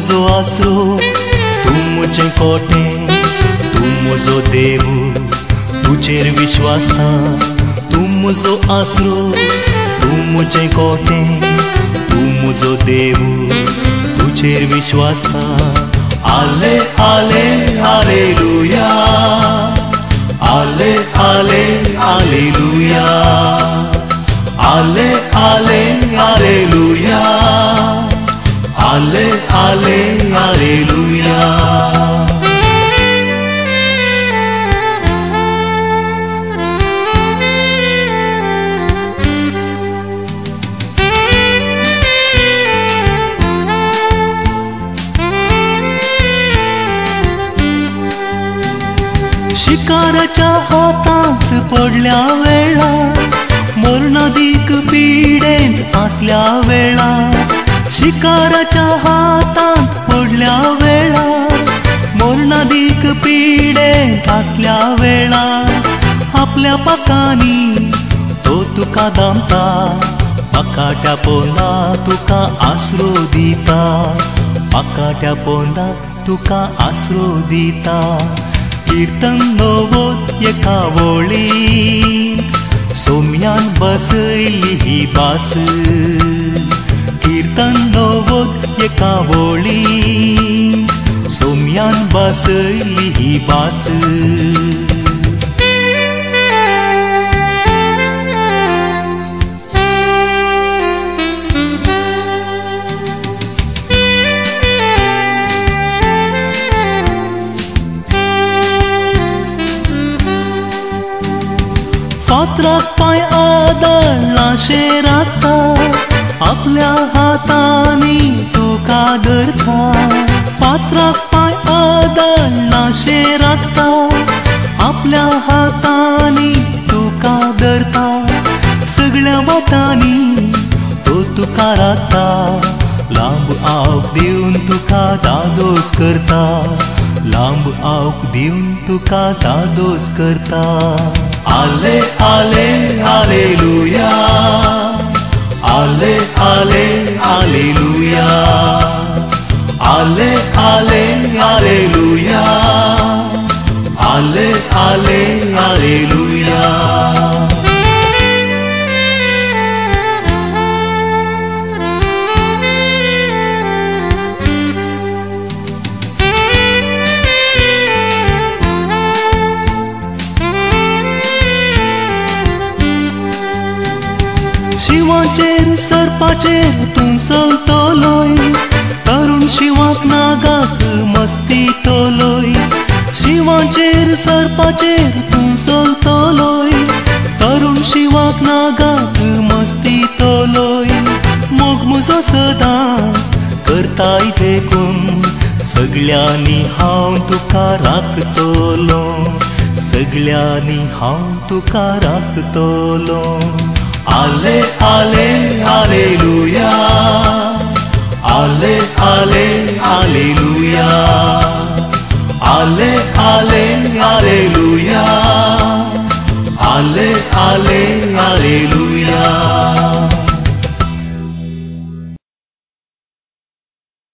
म्हजो आसरो तूं म्हजें कोटें तूं म्हजो देव तुजेर विश्वासता तूं म्हजो आसरो तूं म्हजें कोटें तूं म्हजो देव तुजेर विश्वासता। आले आले हालेलुया। आले आले आले लुया आले आले हालेलुया शिकाराच्या हातांत पडल्या वेळार मरणदीक पिडेंत आसल्या वेळार शिकाराच्या हातांत पडल्या वेळार मरणदीक पिडेंत आसल्या वेळार आपल्या पाकांनी तो तुका दामता पाकाट्या पोंदा तुका आसरो दिता. पाकाट्या पोंदा तुका आसरो दिता. कीर्तन नवोत एका वळी सोम्यान बसयली ही बास कीर्तन नवोत एका वळी सोम्यान बसयली ही बास फातराक पांय आदळाशे राखता आपल्या हातांनी तुका धरता पात्राक पांय आदळाशे राखता आपल्या हातांनी तुका धरता सगळ्या वाटांनी तो तुका राखता लांब आवक दिवन तुका दादोस करता. लांब आवक दिवन तुका दादोस करता. आले आले hallelujah. हालेलुया आले आले हालेलुया आले आले हालेलुया शिवाचेर सरपाचेर तूं चलतलोय तरुण शिवाक नागाक मस्ती तोलोय। शिवाचेर सरपाचेर तूं चलतलोय तरुण शिवाक नागाक मस्ती तोलोय। मोग म्हजो सदांच करताय देखून सगळ्यांनी हांव तुका राखतलो सगळ्यांनी हांव तुका राखतलो आले आले हालेलुया आले आले हालेलुया आले आले हालेलुया आले आले हालेलुया